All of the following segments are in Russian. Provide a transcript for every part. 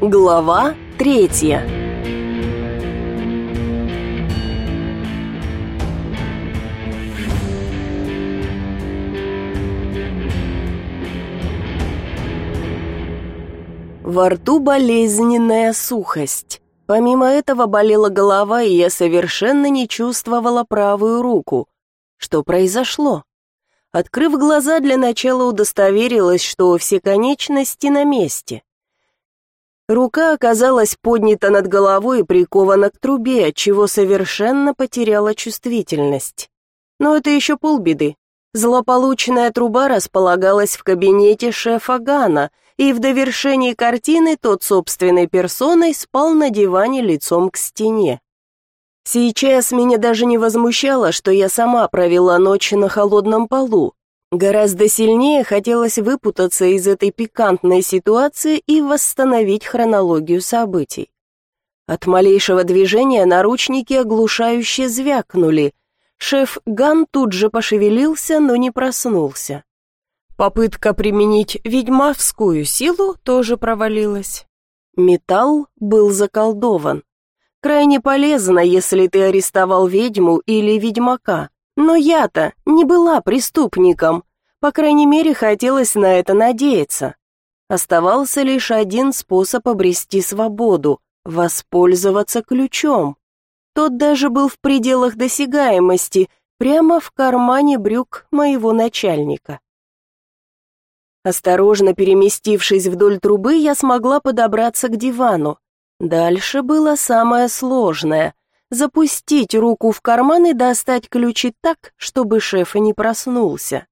Глава третья Во рту болезненная сухость. Помимо этого болела голова, и я совершенно не чувствовала правую руку. Что произошло? Открыв глаза, для начала удостоверилась, что все конечности на месте. Рука оказалась поднята над головой и прикована к трубе, отчего совершенно потеряла чувствительность. Но это еще полбеды. Злополучная труба располагалась в кабинете шефа Гана, и в довершении картины тот собственной персоной спал на диване лицом к стене. Сейчас меня даже не возмущало, что я сама провела ночь на холодном полу. Гораздо сильнее хотелось выпутаться из этой пикантной ситуации и восстановить хронологию событий. От малейшего движения наручники оглушающе звякнули. Шеф Ган тут же пошевелился, но не проснулся. Попытка применить ведьмовскую силу тоже провалилась. Металл был заколдован. Крайне полезно, если ты арестовал ведьму или ведьмака. Но я-то не была преступником. По крайней мере, хотелось на это надеяться. Оставался лишь один способ обрести свободу — воспользоваться ключом. Тот даже был в пределах досягаемости, прямо в кармане брюк моего начальника. Осторожно переместившись вдоль трубы, я смогла подобраться к дивану. Дальше было самое сложное — запустить руку в карман и достать ключи так, чтобы шеф и не проснулся.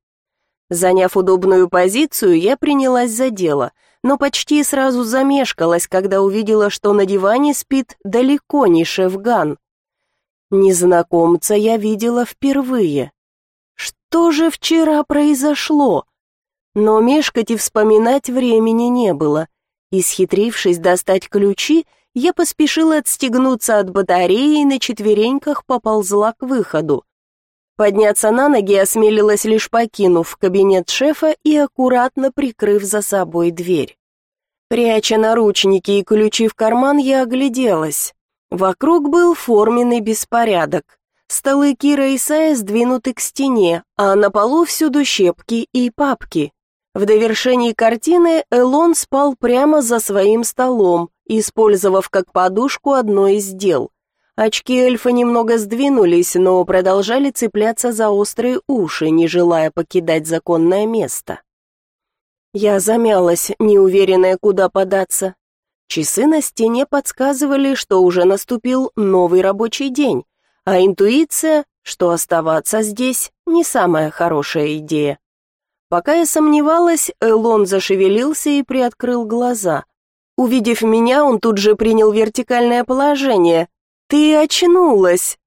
Заняв удобную позицию, я принялась за дело, но почти сразу замешкалась, когда увидела, что на диване спит далеко не шеф Ган. Незнакомца я видела впервые. Что же вчера произошло? Но мешкать и вспоминать времени не было. Исхитрившись достать ключи, я поспешила отстегнуться от батареи и на четвереньках поползла к выходу. Подняться на ноги осмелилась лишь покинув кабинет шефа и аккуратно прикрыв за собой дверь. Пряча наручники и ключи в карман, я огляделась. Вокруг был форменный беспорядок. Столы Кира и Сая сдвинуты к стене, а на полу всюду щепки и папки. В довершении картины Элон спал прямо за своим столом, использовав как подушку одно из дел. Очки эльфа немного сдвинулись, но продолжали цепляться за острые уши, не желая покидать законное место. Я замялась, неуверенная, куда податься. Часы на стене подсказывали, что уже наступил новый рабочий день, а интуиция, что оставаться здесь, не самая хорошая идея. Пока я сомневалась, Элон зашевелился и приоткрыл глаза. Увидев меня, он тут же принял вертикальное положение. «Ты очнулась?»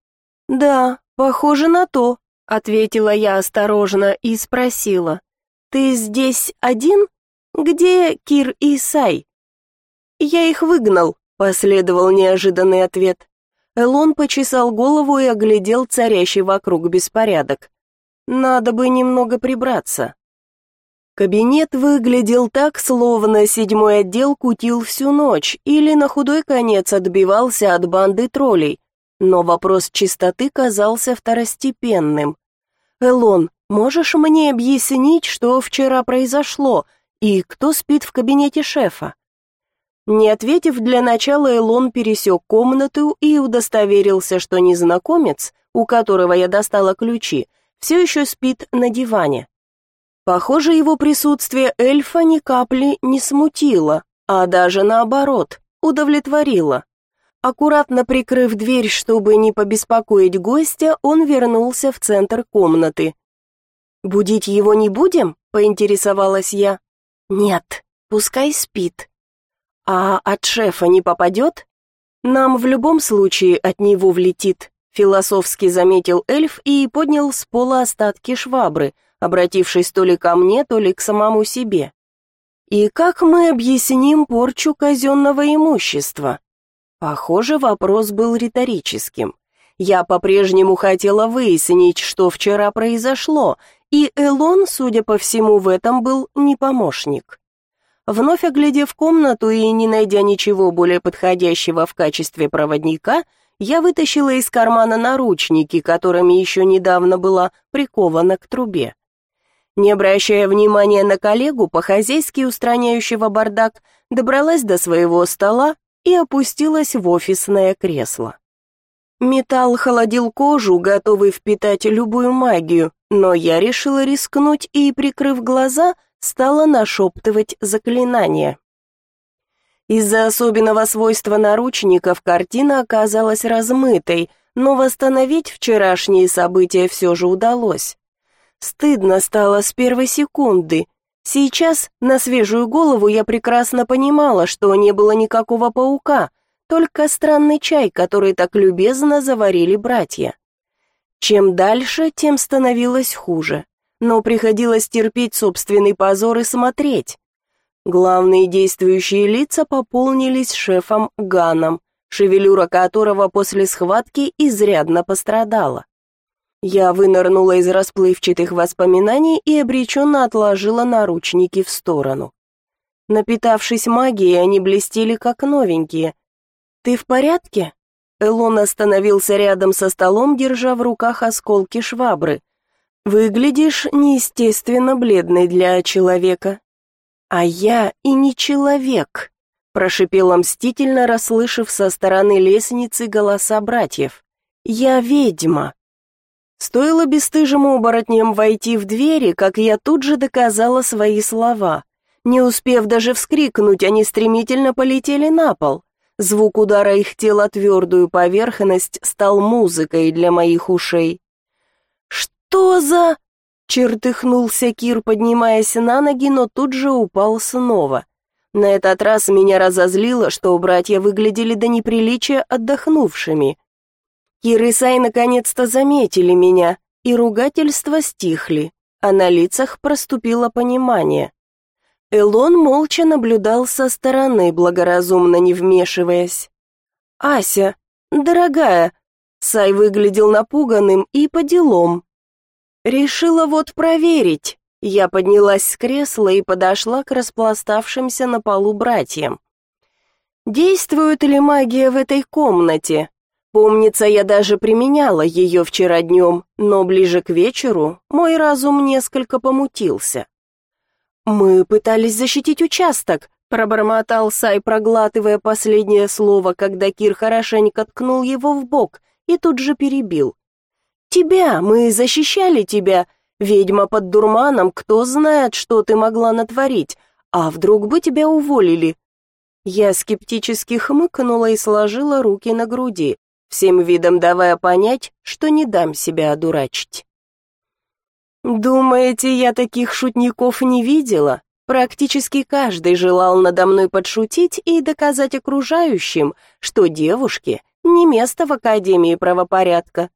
«Да, похоже на то», — ответила я осторожно и спросила. «Ты здесь один? Где Кир и Сай?» «Я их выгнал», — последовал неожиданный ответ. Элон почесал голову и оглядел царящий вокруг беспорядок. «Надо бы немного прибраться». Кабинет выглядел так, словно седьмой отдел кутил всю ночь или на худой конец отбивался от банды троллей. Но вопрос чистоты казался второстепенным. «Элон, можешь мне объяснить, что вчера произошло, и кто спит в кабинете шефа?» Не ответив для начала, Элон пересек комнату и удостоверился, что незнакомец, у которого я достала ключи, все еще спит на диване. Похоже, его присутствие эльфа ни капли не смутило, а даже наоборот, удовлетворило. Аккуратно прикрыв дверь, чтобы не побеспокоить гостя, он вернулся в центр комнаты. «Будить его не будем?» — поинтересовалась я. «Нет, пускай спит». «А от шефа не попадет?» «Нам в любом случае от него влетит», — философски заметил эльф и поднял с пола остатки швабры — обратившись то ли ко мне, то ли к самому себе. И как мы объясним порчу казенного имущества? Похоже, вопрос был риторическим. Я по-прежнему хотела выяснить, что вчера произошло, и Элон, судя по всему, в этом был не помощник. Вновь оглядев комнату и не найдя ничего более подходящего в качестве проводника, я вытащила из кармана наручники, которыми еще недавно была прикована к трубе. Не обращая внимания на коллегу, по-хозяйски устраняющего бардак, добралась до своего стола и опустилась в офисное кресло. Металл холодил кожу, готовый впитать любую магию, но я решила рискнуть и, прикрыв глаза, стала нашептывать заклинание. Из-за особенного свойства наручников картина оказалась размытой, но восстановить вчерашние события все же удалось. Стыдно стало с первой секунды. Сейчас, на свежую голову, я прекрасно понимала, что не было никакого паука, только странный чай, который так любезно заварили братья. Чем дальше, тем становилось хуже, но приходилось терпеть собственный позор и смотреть. Главные действующие лица пополнились шефом Ганом, шевелюра которого после схватки изрядно пострадала. Я вынырнула из расплывчатых воспоминаний и обреченно отложила наручники в сторону. Напитавшись магией, они блестели как новенькие. «Ты в порядке?» Элон остановился рядом со столом, держа в руках осколки швабры. «Выглядишь неестественно бледной для человека». «А я и не человек», — прошипела мстительно, расслышав со стороны лестницы голоса братьев. «Я ведьма». Стоило бесстыжему оборотням войти в двери, как я тут же доказала свои слова. Не успев даже вскрикнуть, они стремительно полетели на пол. Звук удара их тела твердую поверхность стал музыкой для моих ушей. «Что за...» — чертыхнулся Кир, поднимаясь на ноги, но тут же упал снова. На этот раз меня разозлило, что братья выглядели до неприличия отдохнувшими. И Сай наконец-то заметили меня, и ругательства стихли, а на лицах проступило понимание. Элон молча наблюдал со стороны, благоразумно не вмешиваясь. «Ася, дорогая!» Сай выглядел напуганным и по делам. «Решила вот проверить». Я поднялась с кресла и подошла к распластавшимся на полу братьям. «Действует ли магия в этой комнате?» Помнится, я даже применяла ее вчера днем, но ближе к вечеру мой разум несколько помутился. «Мы пытались защитить участок», — пробормотал Сай, проглатывая последнее слово, когда Кир хорошенько ткнул его в бок и тут же перебил. «Тебя, мы защищали тебя. Ведьма под дурманом, кто знает, что ты могла натворить, а вдруг бы тебя уволили?» Я скептически хмыкнула и сложила руки на груди всем видом давая понять, что не дам себя одурачить. «Думаете, я таких шутников не видела?» Практически каждый желал надо мной подшутить и доказать окружающим, что девушке не место в Академии правопорядка.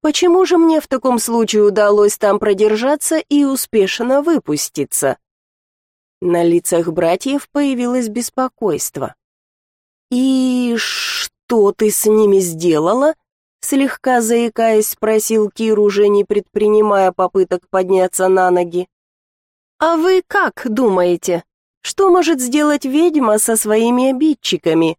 Почему же мне в таком случае удалось там продержаться и успешно выпуститься? На лицах братьев появилось беспокойство. «И что ты с ними сделала?» Слегка заикаясь, спросил Кир, уже не предпринимая попыток подняться на ноги. «А вы как думаете? Что может сделать ведьма со своими обидчиками?»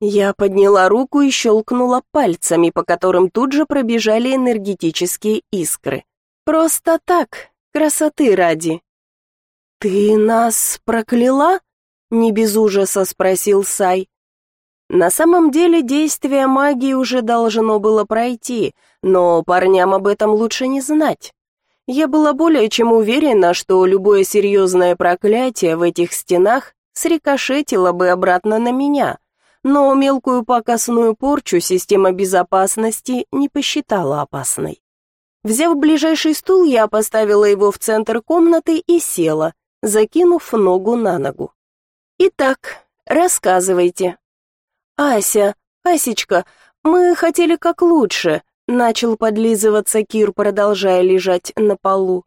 Я подняла руку и щелкнула пальцами, по которым тут же пробежали энергетические искры. «Просто так, красоты ради». «Ты нас прокляла?» — не без ужаса спросил Сай. На самом деле действие магии уже должно было пройти, но парням об этом лучше не знать. Я была более чем уверена, что любое серьезное проклятие в этих стенах срикошетило бы обратно на меня, но мелкую покосную порчу система безопасности не посчитала опасной. Взяв ближайший стул, я поставила его в центр комнаты и села, закинув ногу на ногу. «Итак, рассказывайте, «Ася, Асечка, мы хотели как лучше», — начал подлизываться Кир, продолжая лежать на полу.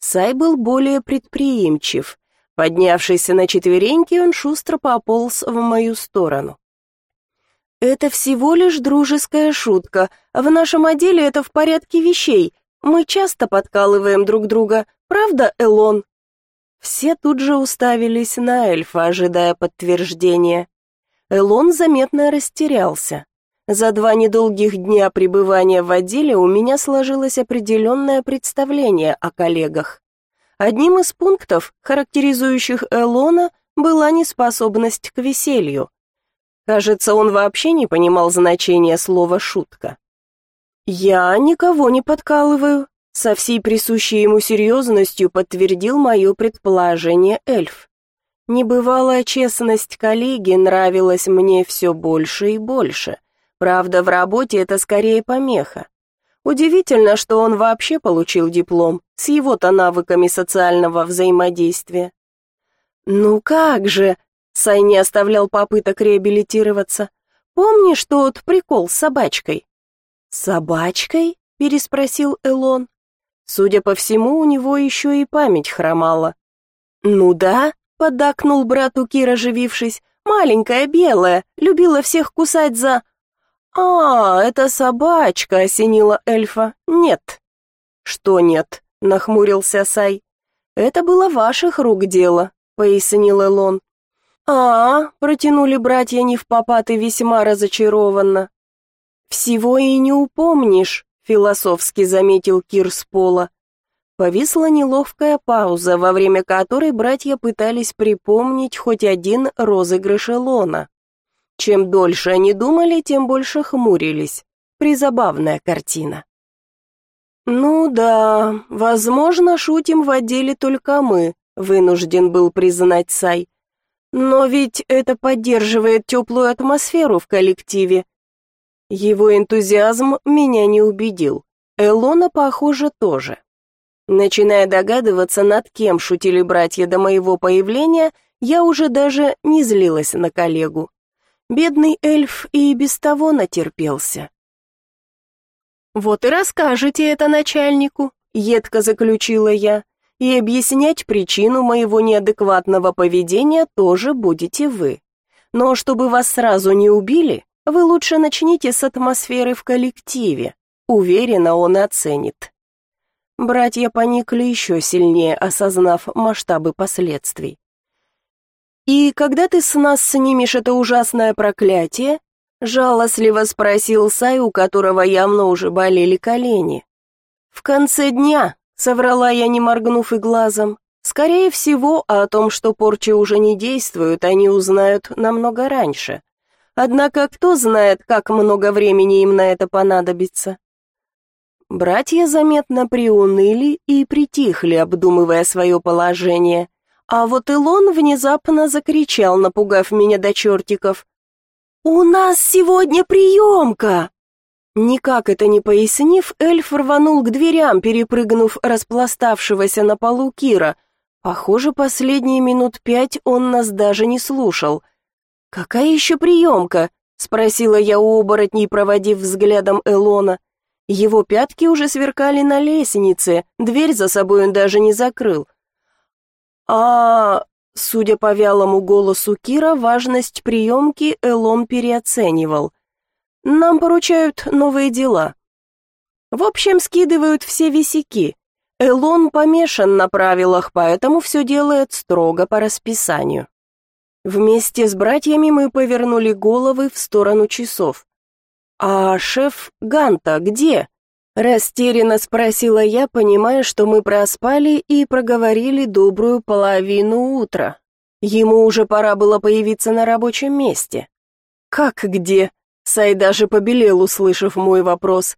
Сай был более предприимчив. Поднявшись на четвереньки, он шустро пополз в мою сторону. «Это всего лишь дружеская шутка. В нашем отделе это в порядке вещей. Мы часто подкалываем друг друга. Правда, Элон?» Все тут же уставились на эльфа, ожидая подтверждения. Элон заметно растерялся. За два недолгих дня пребывания в отделе у меня сложилось определенное представление о коллегах. Одним из пунктов, характеризующих Элона, была неспособность к веселью. Кажется, он вообще не понимал значения слова «шутка». «Я никого не подкалываю», — со всей присущей ему серьезностью подтвердил мое предположение эльф. Небывалая честность коллеги нравилась мне все больше и больше — Правда, в работе это скорее помеха. Удивительно, что он вообще получил диплом с его-то навыками социального взаимодействия. «Ну как же!» — Сай не оставлял попыток реабилитироваться. «Помнишь тот прикол с собачкой?» «Собачкой?» — переспросил Элон. Судя по всему, у него еще и память хромала. «Ну да», — поддакнул брату Кира, оживившись, «маленькая белая, любила всех кусать за...» «А, это собачка», — осенила эльфа. «Нет». «Что нет?» — нахмурился Сай. «Это было ваших рук дело», — пояснил Элон. «А, — протянули братья не в попад и весьма разочарованно. «Всего и не упомнишь», — философски заметил Кир с пола. Повисла неловкая пауза, во время которой братья пытались припомнить хоть один розыгрыш Элона. Чем дольше они думали, тем больше хмурились. Призабавная картина. «Ну да, возможно, шутим в отделе только мы», — вынужден был признать Сай. «Но ведь это поддерживает теплую атмосферу в коллективе». Его энтузиазм меня не убедил. Элона, похоже, тоже. Начиная догадываться, над кем шутили братья до моего появления, я уже даже не злилась на коллегу. Бедный эльф и без того натерпелся. «Вот и расскажете это начальнику», — едко заключила я, «и объяснять причину моего неадекватного поведения тоже будете вы. Но чтобы вас сразу не убили, вы лучше начните с атмосферы в коллективе. Уверена, он оценит». Братья поникли еще сильнее, осознав масштабы последствий. «И когда ты с нас снимешь это ужасное проклятие?» Жалостливо спросил Сай, у которого явно уже болели колени. «В конце дня», — соврала я, не моргнув и глазом, «скорее всего, о том, что порчи уже не действуют, они узнают намного раньше. Однако кто знает, как много времени им на это понадобится?» Братья заметно приуныли и притихли, обдумывая свое положение — а вот Илон внезапно закричал, напугав меня до чертиков. «У нас сегодня приемка!» Никак это не пояснив, эльф рванул к дверям, перепрыгнув распластавшегося на полу Кира. Похоже, последние минут пять он нас даже не слушал. «Какая еще приемка?» — спросила я у оборотней, проводив взглядом Элона. Его пятки уже сверкали на лестнице, дверь за собой он даже не закрыл а Судя по вялому голосу Кира, важность приемки Элон переоценивал. «Нам поручают новые дела. В общем, скидывают все висяки. Элон помешан на правилах, поэтому все делает строго по расписанию». Вместе с братьями мы повернули головы в сторону часов. «А шеф Ганта где?» Растерянно спросила я, понимая, что мы проспали и проговорили добрую половину утра. Ему уже пора было появиться на рабочем месте. «Как где?» Сай даже побелел, услышав мой вопрос.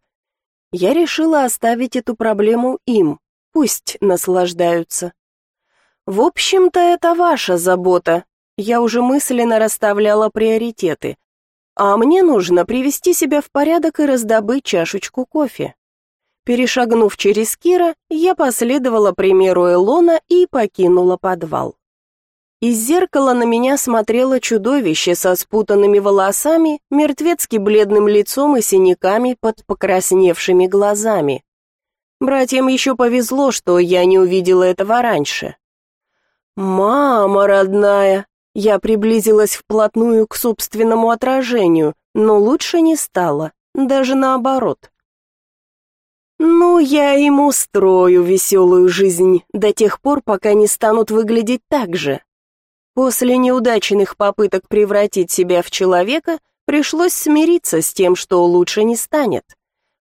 Я решила оставить эту проблему им, пусть наслаждаются. В общем-то, это ваша забота. Я уже мысленно расставляла приоритеты. А мне нужно привести себя в порядок и раздобыть чашечку кофе. Перешагнув через Кира, я последовала примеру Элона и покинула подвал. Из зеркала на меня смотрело чудовище со спутанными волосами, мертвецки бледным лицом и синяками под покрасневшими глазами. Братьям еще повезло, что я не увидела этого раньше. «Мама родная!» Я приблизилась вплотную к собственному отражению, но лучше не стало, даже наоборот. Ну, я им устрою веселую жизнь до тех пор, пока не станут выглядеть так же. После неудачных попыток превратить себя в человека, пришлось смириться с тем, что лучше не станет.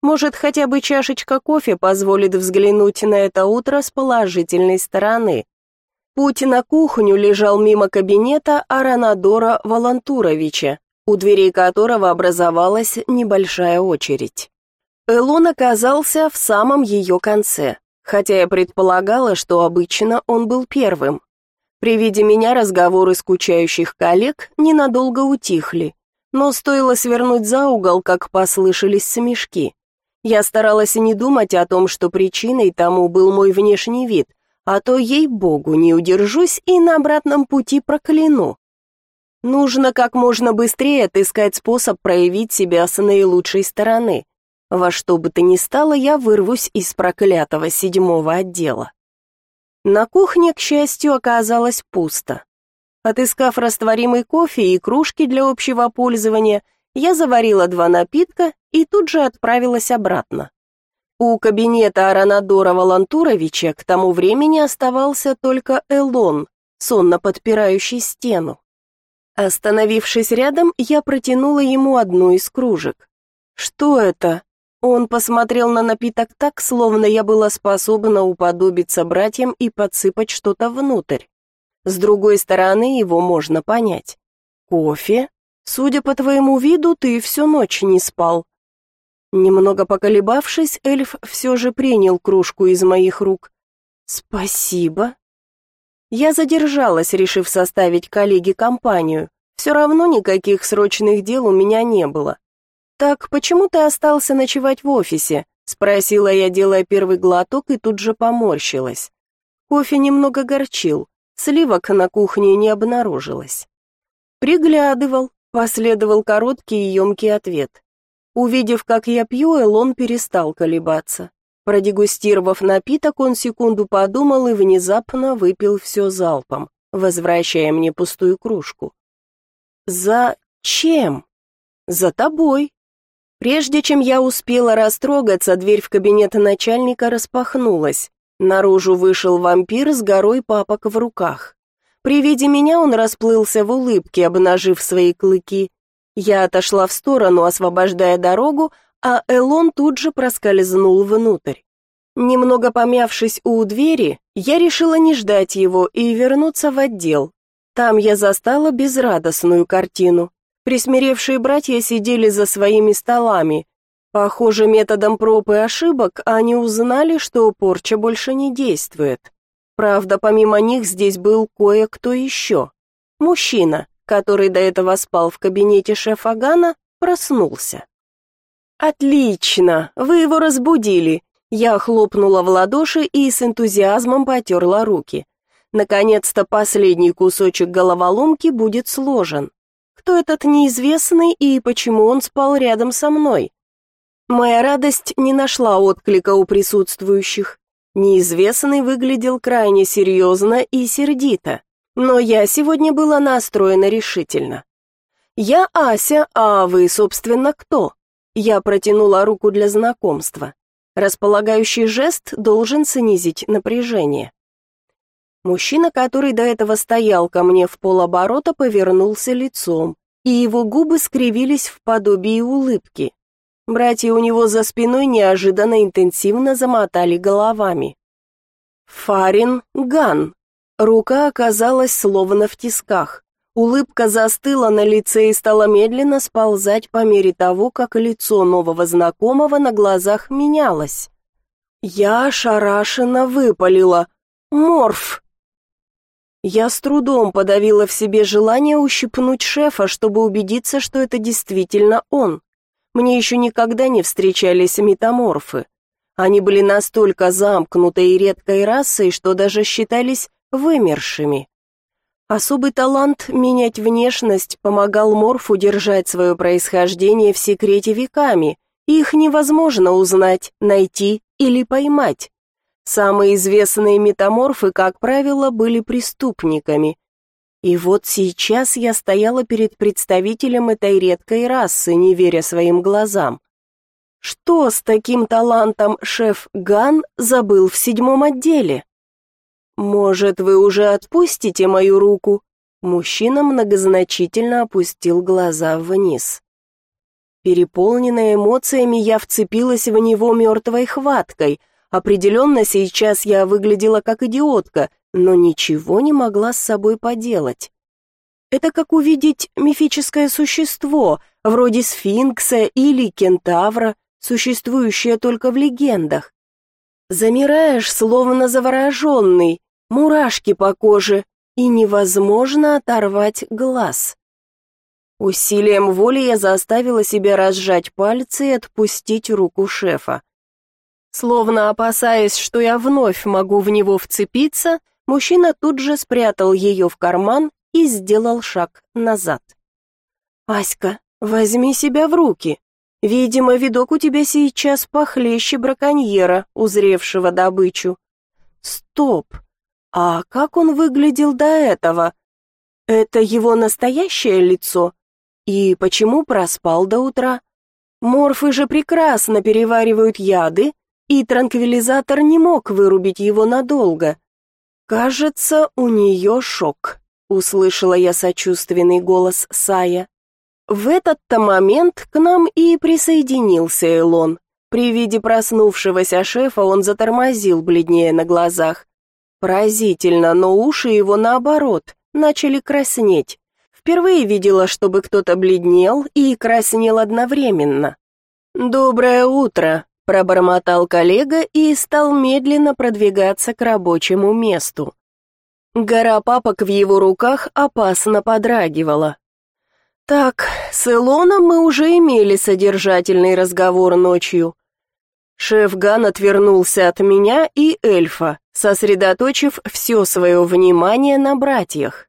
Может, хотя бы чашечка кофе позволит взглянуть на это утро с положительной стороны. Путь на кухню лежал мимо кабинета Аранадора Волантуровича, у дверей которого образовалась небольшая очередь. Элон оказался в самом ее конце, хотя я предполагала, что обычно он был первым. При виде меня разговоры скучающих коллег ненадолго утихли, но стоило свернуть за угол, как послышались смешки. Я старалась не думать о том, что причиной тому был мой внешний вид, а то, ей-богу, не удержусь и на обратном пути прокляну. Нужно как можно быстрее отыскать способ проявить себя с наилучшей стороны. Во что бы то ни стало, я вырвусь из проклятого седьмого отдела. На кухне, к счастью, оказалось пусто. Отыскав растворимый кофе и кружки для общего пользования, я заварила два напитка и тут же отправилась обратно. У кабинета Аранадора Волантуровича к тому времени оставался только Элон, сонно подпирающий стену. Остановившись рядом, я протянула ему одну из кружек. «Что это?» Он посмотрел на напиток так, словно я была способна уподобиться братьям и подсыпать что-то внутрь. С другой стороны, его можно понять. «Кофе? Судя по твоему виду, ты всю ночь не спал». Немного поколебавшись, эльф все же принял кружку из моих рук. «Спасибо». Я задержалась, решив составить коллеге компанию. Все равно никаких срочных дел у меня не было. «Так почему ты остался ночевать в офисе?» — спросила я, делая первый глоток, и тут же поморщилась. Кофе немного горчил, сливок на кухне не обнаружилось. «Приглядывал», — последовал короткий и емкий ответ. Увидев, как я пью, Элон перестал колебаться. Продегустировав напиток, он секунду подумал и внезапно выпил все залпом, возвращая мне пустую кружку. «Зачем?» «За тобой», Прежде чем я успела растрогаться, дверь в кабинет начальника распахнулась. Наружу вышел вампир с горой папок в руках. При виде меня он расплылся в улыбке, обнажив свои клыки. Я отошла в сторону, освобождая дорогу, а Элон тут же проскользнул внутрь. Немного помявшись у двери, я решила не ждать его и вернуться в отдел. Там я застала безрадостную картину. Присмиревшие братья сидели за своими столами. Похоже, методом проб и ошибок они узнали, что порча больше не действует. Правда, помимо них здесь был кое-кто еще. Мужчина, который до этого спал в кабинете шефа Гана, проснулся. «Отлично! Вы его разбудили!» Я хлопнула в ладоши и с энтузиазмом потерла руки. Наконец-то последний кусочек головоломки будет сложен кто этот неизвестный и почему он спал рядом со мной. Моя радость не нашла отклика у присутствующих. Неизвестный выглядел крайне серьезно и сердито, но я сегодня была настроена решительно. «Я Ася, а вы, собственно, кто?» Я протянула руку для знакомства. Располагающий жест должен снизить напряжение. Мужчина, который до этого стоял ко мне в полоборота, повернулся лицом, и его губы скривились в подобии улыбки. Братья у него за спиной неожиданно интенсивно замотали головами. Фарин Ган. Рука оказалась словно в тисках. Улыбка застыла на лице и стала медленно сползать по мере того, как лицо нового знакомого на глазах менялось. Я ошарашенно выпалила. «Морф!» Я с трудом подавила в себе желание ущипнуть шефа, чтобы убедиться, что это действительно он. Мне еще никогда не встречались метаморфы. Они были настолько замкнутой и редкой расой, что даже считались вымершими. Особый талант менять внешность помогал морфу держать свое происхождение в секрете веками, их невозможно узнать, найти или поймать. Самые известные метаморфы, как правило, были преступниками. И вот сейчас я стояла перед представителем этой редкой расы, не веря своим глазам. Что с таким талантом шеф Ган забыл в седьмом отделе? Может, вы уже отпустите мою руку? Мужчина многозначительно опустил глаза вниз. Переполненная эмоциями, я вцепилась в него мертвой хваткой. Определенно, сейчас я выглядела как идиотка, но ничего не могла с собой поделать. Это как увидеть мифическое существо, вроде сфинкса или кентавра, существующее только в легендах. Замираешь, словно завороженный, мурашки по коже, и невозможно оторвать глаз. Усилием воли я заставила себя разжать пальцы и отпустить руку шефа. Словно опасаясь, что я вновь могу в него вцепиться, мужчина тут же спрятал ее в карман и сделал шаг назад. «Аська, возьми себя в руки. Видимо, видок у тебя сейчас похлеще браконьера, узревшего добычу. Стоп! А как он выглядел до этого? Это его настоящее лицо и почему проспал до утра? Морфы же прекрасно переваривают яды, и транквилизатор не мог вырубить его надолго. Кажется, у нее шок, услышала я сочувственный голос Сая. В этот-то момент к нам и присоединился Элон. При виде проснувшегося шефа он затормозил, бледнее на глазах. Поразительно, но уши его наоборот, начали краснеть. Впервые видела, чтобы кто-то бледнел и краснел одновременно. «Доброе утро», — пробормотал коллега и стал медленно продвигаться к рабочему месту. Гора папок в его руках опасно подрагивала. Так, с Илоном мы уже имели содержательный разговор ночью. Шеф Ган отвернулся от меня и эльфа, сосредоточив все свое внимание на братьях.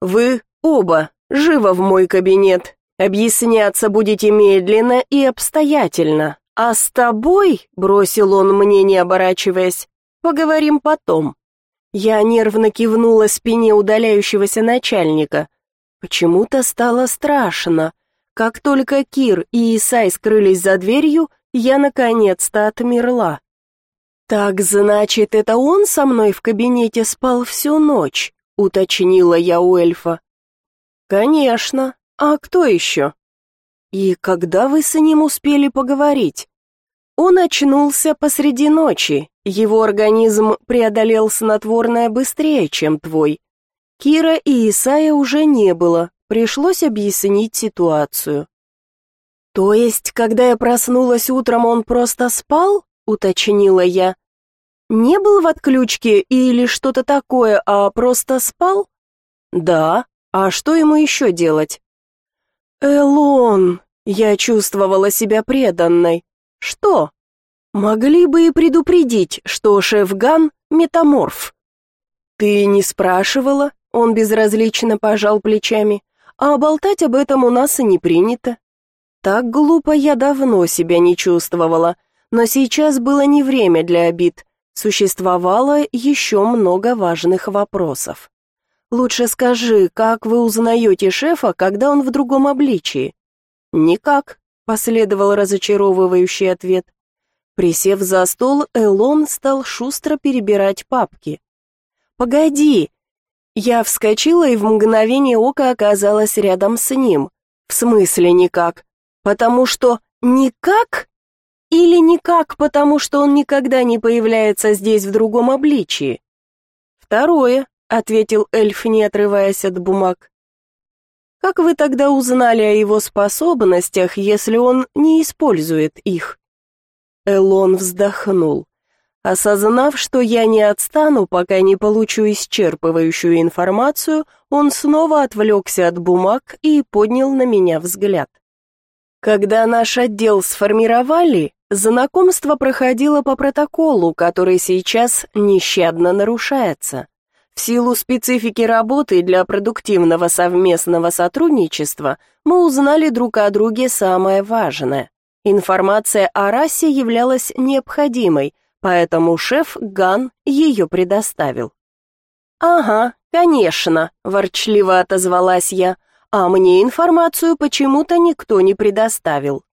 Вы Оба, живо в мой кабинет. Объясняться будете медленно и обстоятельно. А с тобой, бросил он мне, не оборачиваясь, поговорим потом. Я нервно кивнула спине удаляющегося начальника. Почему-то стало страшно. Как только Кир и Исай скрылись за дверью, я наконец-то отмерла. Так значит, это он со мной в кабинете спал всю ночь, уточнила я у эльфа. «Конечно. А кто еще?» «И когда вы с ним успели поговорить?» Он очнулся посреди ночи. Его организм преодолел снотворное быстрее, чем твой. Кира и Исая уже не было. Пришлось объяснить ситуацию. То есть, когда я проснулась утром, он просто спал? уточнила я. Не был в отключке или что-то такое, а просто спал? Да, а что ему еще делать? Элон, я чувствовала себя преданной. Что? Могли бы и предупредить, что шеф Ган метаморф. Ты не спрашивала? Он безразлично пожал плечами. А болтать об этом у нас и не принято. Так глупо я давно себя не чувствовала, но сейчас было не время для обид. Существовало еще много важных вопросов. Лучше скажи, как вы узнаете шефа, когда он в другом обличии? Никак, последовал разочаровывающий ответ. Присев за стол, Элон стал шустро перебирать папки. Погоди. Я вскочила и в мгновение ока оказалась рядом с ним. В смысле никак? Потому что никак? Или никак, потому что он никогда не появляется здесь в другом обличии? Второе, ответил эльф, не отрываясь от бумаг. Как вы тогда узнали о его способностях, если он не использует их? Элон вздохнул. Осознав, что я не отстану, пока не получу исчерпывающую информацию, он снова отвлекся от бумаг и поднял на меня взгляд. Когда наш отдел сформировали, знакомство проходило по протоколу, который сейчас нещадно нарушается. В силу специфики работы для продуктивного совместного сотрудничества мы узнали друг о друге самое важное. Информация о расе являлась необходимой, поэтому шеф Ган ее предоставил. «Ага, конечно», – ворчливо отозвалась я, «а мне информацию почему-то никто не предоставил».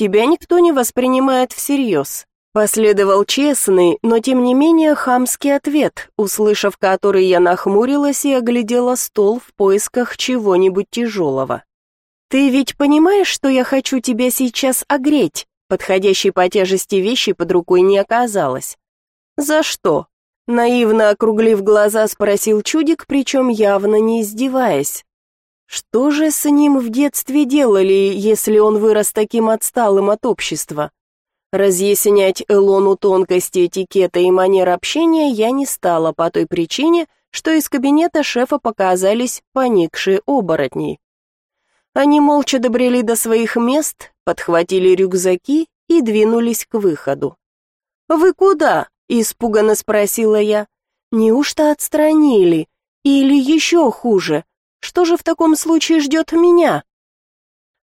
Тебя никто не воспринимает всерьез. Последовал честный, но тем не менее хамский ответ, услышав который я нахмурилась и оглядела стол в поисках чего-нибудь тяжелого. «Ты ведь понимаешь, что я хочу тебя сейчас огреть?» Подходящей по тяжести вещи под рукой не оказалось. «За что?» Наивно округлив глаза, спросил чудик, причем явно не издеваясь. Что же с ним в детстве делали, если он вырос таким отсталым от общества? Разъяснять Элону тонкости этикета и манер общения я не стала по той причине, что из кабинета шефа показались поникшие оборотни. Они молча добрели до своих мест, подхватили рюкзаки и двинулись к выходу. «Вы куда?» — испуганно спросила я. «Неужто отстранили? Или еще хуже?» Что же в таком случае ждет меня?»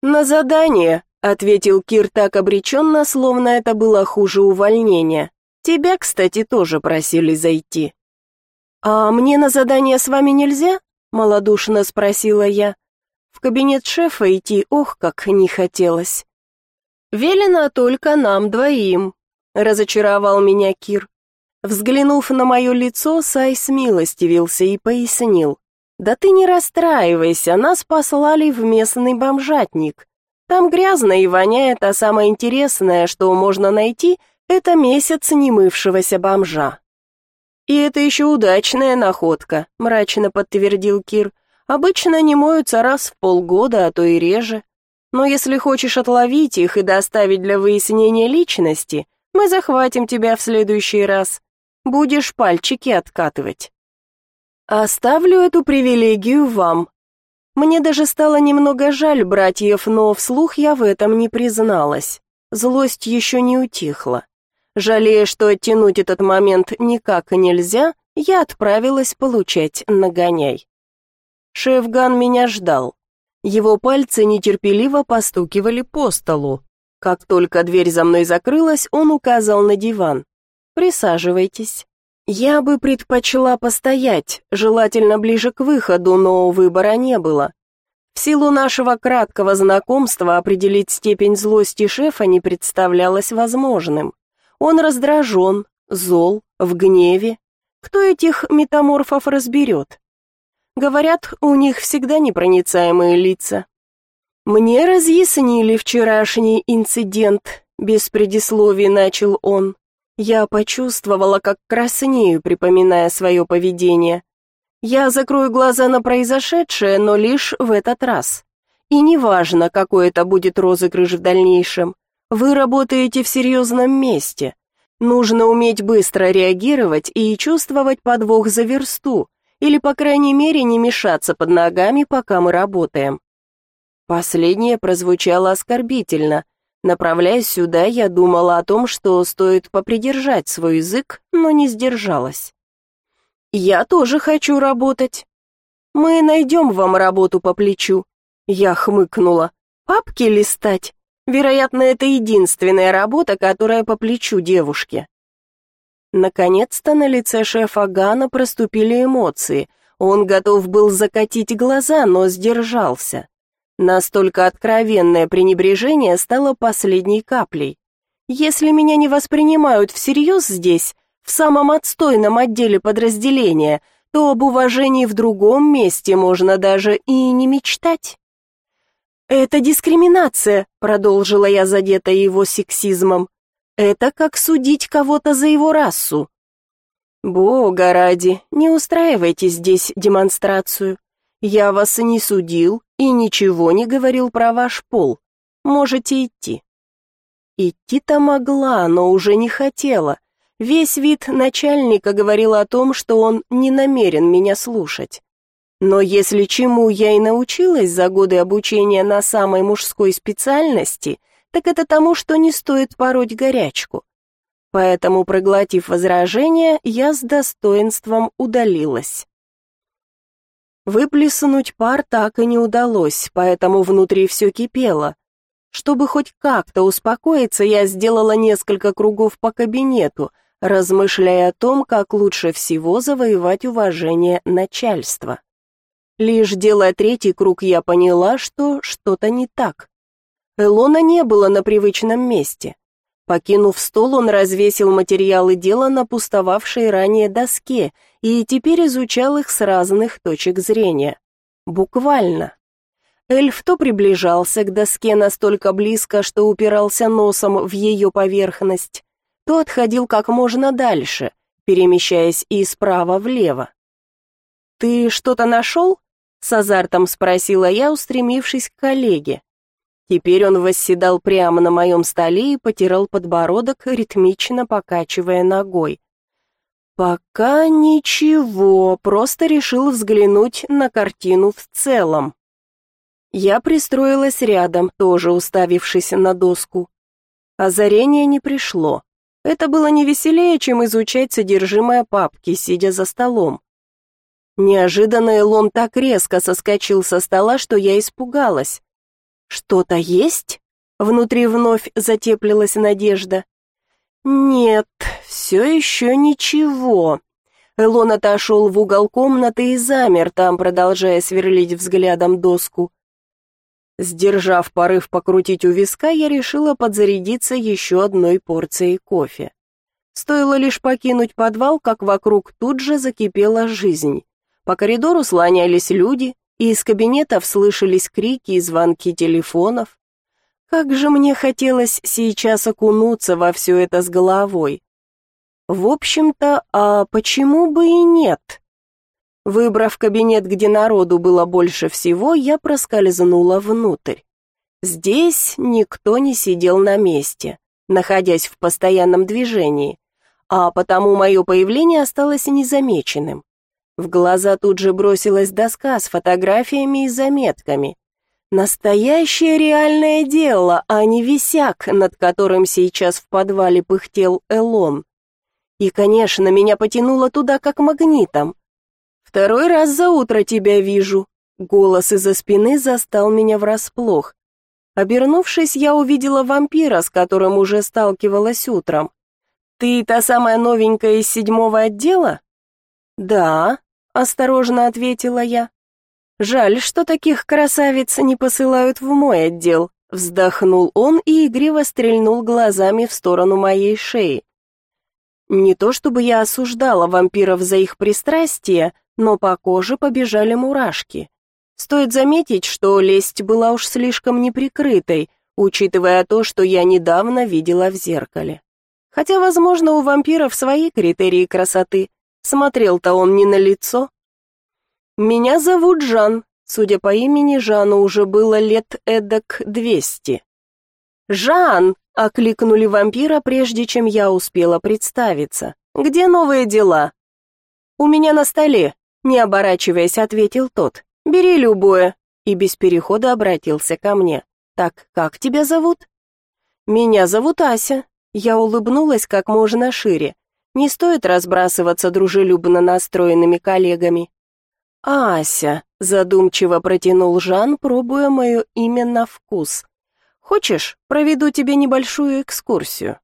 «На задание», — ответил Кир так обреченно, словно это было хуже увольнения. «Тебя, кстати, тоже просили зайти». «А мне на задание с вами нельзя?» — малодушно спросила я. В кабинет шефа идти, ох, как не хотелось. «Велено только нам двоим», — разочаровал меня Кир. Взглянув на мое лицо, Сай смилостивился и пояснил. «Да ты не расстраивайся, нас послали в местный бомжатник. Там грязно и воняет, а самое интересное, что можно найти, это месяц немывшегося бомжа». «И это еще удачная находка», — мрачно подтвердил Кир. «Обычно не моются раз в полгода, а то и реже. Но если хочешь отловить их и доставить для выяснения личности, мы захватим тебя в следующий раз. Будешь пальчики откатывать». Оставлю эту привилегию вам. Мне даже стало немного жаль братьев, но вслух я в этом не призналась. Злость еще не утихла. Жалея, что оттянуть этот момент никак нельзя, я отправилась получать нагоняй. Шефган меня ждал. Его пальцы нетерпеливо постукивали по столу. Как только дверь за мной закрылась, он указал на диван. «Присаживайтесь». Я бы предпочла постоять, желательно ближе к выходу, но выбора не было. В силу нашего краткого знакомства определить степень злости шефа не представлялось возможным. Он раздражен, зол, в гневе. Кто этих метаморфов разберет? Говорят, у них всегда непроницаемые лица. Мне разъяснили вчерашний инцидент, без предисловий начал он. Я почувствовала, как краснею, припоминая свое поведение. Я закрою глаза на произошедшее, но лишь в этот раз. И неважно, какой это будет розыгрыш в дальнейшем. Вы работаете в серьезном месте. Нужно уметь быстро реагировать и чувствовать подвох за версту, или, по крайней мере, не мешаться под ногами, пока мы работаем. Последнее прозвучало оскорбительно, Направляясь сюда, я думала о том, что стоит попридержать свой язык, но не сдержалась. «Я тоже хочу работать». «Мы найдем вам работу по плечу». Я хмыкнула. «Папки листать? Вероятно, это единственная работа, которая по плечу девушке». Наконец-то на лице шефа Гана проступили эмоции. Он готов был закатить глаза, но сдержался. Настолько откровенное пренебрежение стало последней каплей. Если меня не воспринимают всерьез здесь, в самом отстойном отделе подразделения, то об уважении в другом месте можно даже и не мечтать. «Это дискриминация», — продолжила я, задетая его сексизмом. «Это как судить кого-то за его расу». «Бога ради, не устраивайте здесь демонстрацию. Я вас не судил и ничего не говорил про ваш пол. Можете идти». Идти-то могла, но уже не хотела. Весь вид начальника говорил о том, что он не намерен меня слушать. Но если чему я и научилась за годы обучения на самой мужской специальности, так это тому, что не стоит пороть горячку. Поэтому, проглотив возражение, я с достоинством удалилась. Выплеснуть пар так и не удалось, поэтому внутри все кипело. Чтобы хоть как-то успокоиться, я сделала несколько кругов по кабинету, размышляя о том, как лучше всего завоевать уважение начальства. Лишь делая третий круг, я поняла, что что-то не так. Элона не было на привычном месте. Покинув стол, он развесил материалы дела на пустовавшей ранее доске и теперь изучал их с разных точек зрения. Буквально. Эльф то приближался к доске настолько близко, что упирался носом в ее поверхность, то отходил как можно дальше, перемещаясь и справа влево. «Ты что-то нашел?» — с азартом спросила я, устремившись к коллеге. Теперь он восседал прямо на моем столе и потирал подбородок, ритмично покачивая ногой. «Пока ничего, просто решил взглянуть на картину в целом». Я пристроилась рядом, тоже уставившись на доску. Озарение не пришло. Это было не веселее, чем изучать содержимое папки, сидя за столом. Неожиданно Элон так резко соскочил со стола, что я испугалась. «Что-то есть?» Внутри вновь затеплилась надежда. «Нет, все еще ничего». Элон отошел в угол комнаты и замер там, продолжая сверлить взглядом доску. Сдержав порыв покрутить у виска, я решила подзарядиться еще одной порцией кофе. Стоило лишь покинуть подвал, как вокруг тут же закипела жизнь. По коридору слонялись люди, и из кабинетов слышались крики и звонки телефонов. Как же мне хотелось сейчас окунуться во все это с головой. В общем-то, а почему бы и нет? Выбрав кабинет, где народу было больше всего, я проскользнула внутрь. Здесь никто не сидел на месте, находясь в постоянном движении, а потому мое появление осталось незамеченным. В глаза тут же бросилась доска с фотографиями и заметками. Настоящее реальное дело, а не висяк, над которым сейчас в подвале пыхтел Элон. И, конечно, меня потянуло туда как магнитом. Второй раз за утро тебя вижу. Голос из-за спины застал меня врасплох. Обернувшись, я увидела вампира, с которым уже сталкивалась утром. Ты та самая новенькая из седьмого отдела? Да, осторожно ответила я. Жаль, что таких красавиц не посылают в мой отдел, вздохнул он и игриво стрельнул глазами в сторону моей шеи. Не то чтобы я осуждала вампиров за их пристрастие, но по коже побежали мурашки. Стоит заметить, что лесть была уж слишком неприкрытой, учитывая то, что я недавно видела в зеркале. Хотя, возможно, у вампиров свои критерии красоты. Смотрел-то он не на лицо. Меня зовут Жан. Судя по имени, Жану уже было лет эдак двести. «Жан!» — окликнули вампира, прежде чем я успела представиться. «Где новые дела?» «У меня на столе», не оборачиваясь, ответил тот. «Бери любое». И без перехода обратился ко мне. «Так, как тебя зовут?» «Меня зовут Ася». Я улыбнулась как можно шире. Не стоит разбрасываться дружелюбно настроенными коллегами. «Ася», — задумчиво протянул Жан, пробуя мое имя на вкус. «Хочешь, проведу тебе небольшую экскурсию?»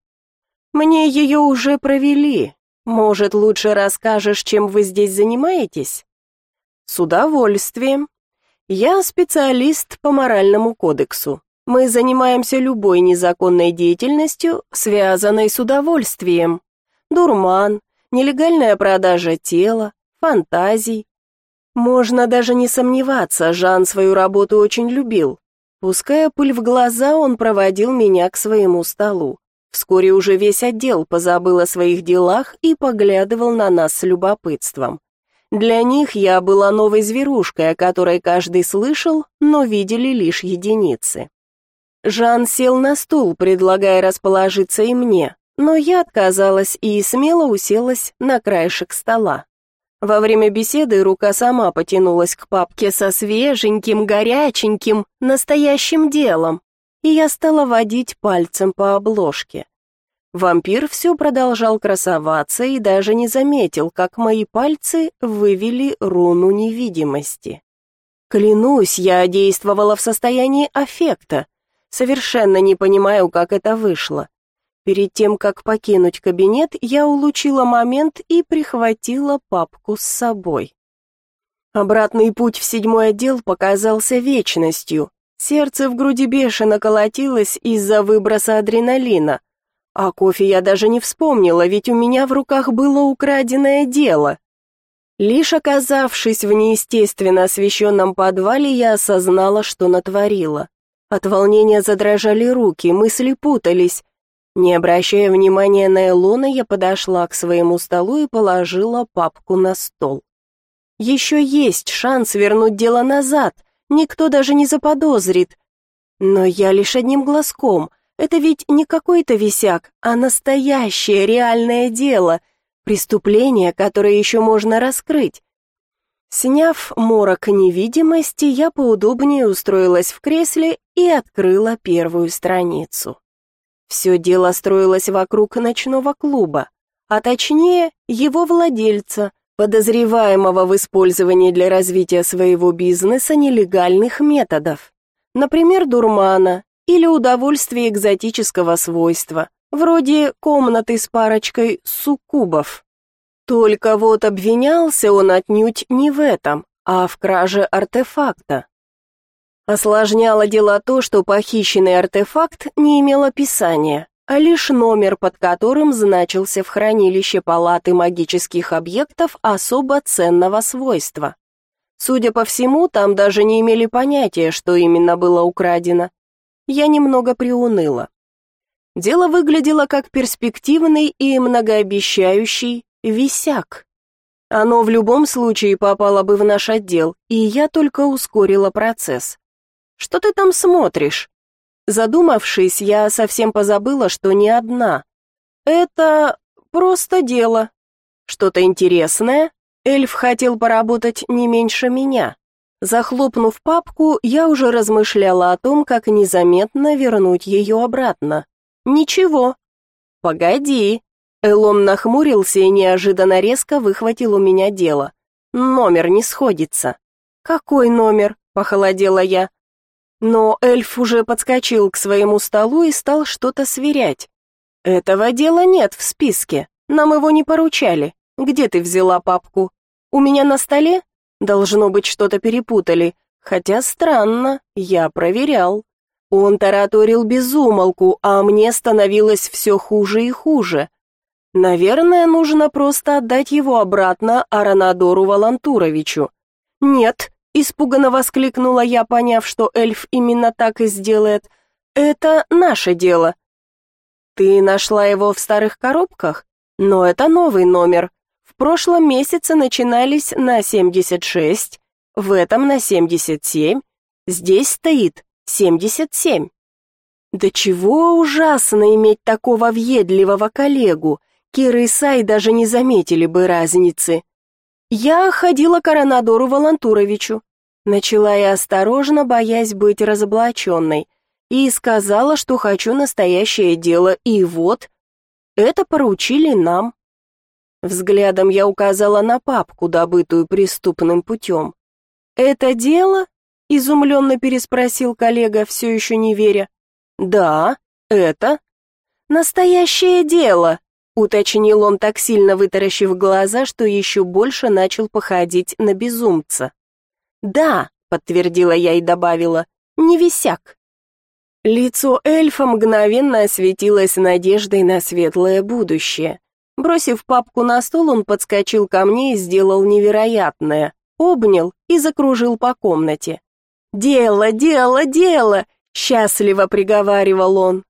«Мне ее уже провели, может, лучше расскажешь, чем вы здесь занимаетесь? С удовольствием. Я специалист по моральному кодексу. Мы занимаемся любой незаконной деятельностью, связанной с удовольствием. Дурман, нелегальная продажа тела, фантазий. Можно даже не сомневаться, Жан свою работу очень любил. Пуская пыль в глаза, он проводил меня к своему столу. Вскоре уже весь отдел позабыл о своих делах и поглядывал на нас с любопытством. Для них я была новой зверушкой, о которой каждый слышал, но видели лишь единицы. Жан сел на стул, предлагая расположиться и мне, но я отказалась и смело уселась на краешек стола. Во время беседы рука сама потянулась к папке со свеженьким, горяченьким, настоящим делом, и я стала водить пальцем по обложке. Вампир все продолжал красоваться и даже не заметил, как мои пальцы вывели руну невидимости. Клянусь, я действовала в состоянии аффекта. Совершенно не понимаю, как это вышло. Перед тем, как покинуть кабинет, я улучила момент и прихватила папку с собой. Обратный путь в седьмой отдел показался вечностью, Сердце в груди бешено колотилось из-за выброса адреналина. А кофе я даже не вспомнила, ведь у меня в руках было украденное дело. Лишь оказавшись в неестественно освещенном подвале, я осознала, что натворила. От волнения задрожали руки, мысли путались. Не обращая внимания на Элона, я подошла к своему столу и положила папку на стол. Еще есть шанс вернуть дело назад, никто даже не заподозрит. Но я лишь одним глазком. Это ведь не какой-то висяк, а настоящее реальное дело — Преступление, которое еще можно раскрыть. Сняв морок невидимости, я поудобнее устроилась в кресле и открыла первую страницу. Все дело строилось вокруг ночного клуба, а точнее его владельца, подозреваемого в использовании для развития своего бизнеса нелегальных методов, например, дурмана или удовольствия экзотического свойства, вроде комнаты с парочкой суккубов. Только вот обвинялся он отнюдь не в этом, а в краже артефакта. Осложняло дело то, что похищенный артефакт не имел описания, а лишь номер, под которым значился в хранилище палаты магических объектов особо ценного свойства. Судя по всему, там даже не имели понятия, что именно было украдено. Я немного приуныла. Дело выглядело как перспективный и многообещающий висяк. Оно в любом случае попало бы в наш отдел, и я только ускорила процесс. Что ты там смотришь? Задумавшись, я совсем позабыла, что не одна. Это просто дело. Что-то интересное? Эльф хотел поработать не меньше меня. Захлопнув папку, я уже размышляла о том, как незаметно вернуть ее обратно. «Ничего». «Погоди». Элон нахмурился и неожиданно резко выхватил у меня дело. «Номер не сходится». «Какой номер?» – похолодела я. Но эльф уже подскочил к своему столу и стал что-то сверять. «Этого дела нет в списке. Нам его не поручали. Где ты взяла папку? У меня на столе? Должно быть, что-то перепутали. Хотя странно, я проверял». Он тараторил без умолку, а мне становилось все хуже и хуже. Наверное, нужно просто отдать его обратно Аранадору Волантуровичу. «Нет», — испуганно воскликнула я, поняв, что эльф именно так и сделает, — «это наше дело». «Ты нашла его в старых коробках? Но это новый номер. В прошлом месяце начинались на 76, в этом на 77. Здесь стоит 77. Да чего ужасно иметь такого въедливого коллегу. Кира и Сай даже не заметили бы разницы. Я ходила к Аранадору Волантуровичу. Начала я осторожно, боясь быть разоблаченной, и сказала, что хочу настоящее дело, и вот, это поручили нам. Взглядом я указала на папку, добытую преступным путем. Это дело Изумленно переспросил коллега, все еще не веря. «Да, это...» «Настоящее дело», — уточнил он так сильно вытаращив глаза, что еще больше начал походить на безумца. «Да», — подтвердила я и добавила, — «не висяк». Лицо эльфа мгновенно осветилось надеждой на светлое будущее. Бросив папку на стол, он подскочил ко мне и сделал невероятное. Обнял и закружил по комнате. «Дело, дело, дело!» — счастливо приговаривал он.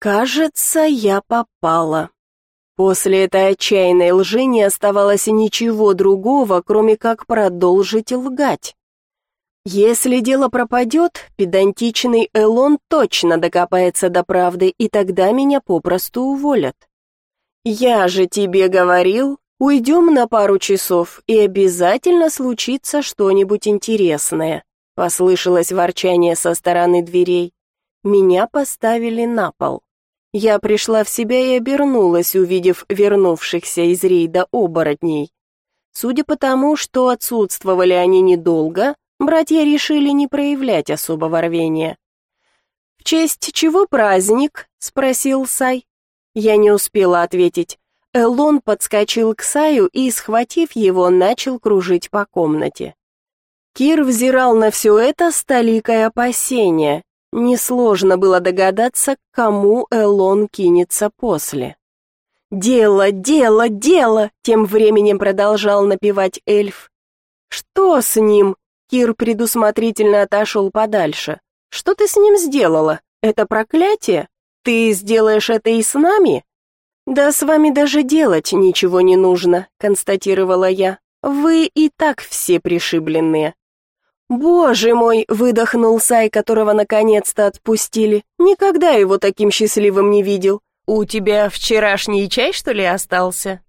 «Кажется, я попала». После этой отчаянной лжи не оставалось ничего другого, кроме как продолжить лгать. Если дело пропадет, педантичный Элон точно докопается до правды, и тогда меня попросту уволят. Я же тебе говорил, уйдем на пару часов, и обязательно случится что-нибудь интересное. Послышалось ворчание со стороны дверей. Меня поставили на пол. Я пришла в себя и обернулась, увидев вернувшихся из рейда оборотней. Судя по тому, что отсутствовали они недолго, братья решили не проявлять особого рвения. «В честь чего праздник?» — спросил Сай. Я не успела ответить. Элон подскочил к Саю и, схватив его, начал кружить по комнате. Кир взирал на все это с толикой опасения. Несложно было догадаться, к кому Элон кинется после. «Дело, дело, дело!» — тем временем продолжал напевать эльф. «Что с ним?» — Кир предусмотрительно отошел подальше. «Что ты с ним сделала? Это проклятие? Ты сделаешь это и с нами?» «Да с вами даже делать ничего не нужно», — констатировала я. «Вы и так все пришибленные». «Боже мой!» — выдохнул Сай, которого наконец-то отпустили. «Никогда его таким счастливым не видел. У тебя вчерашний чай, что ли, остался?»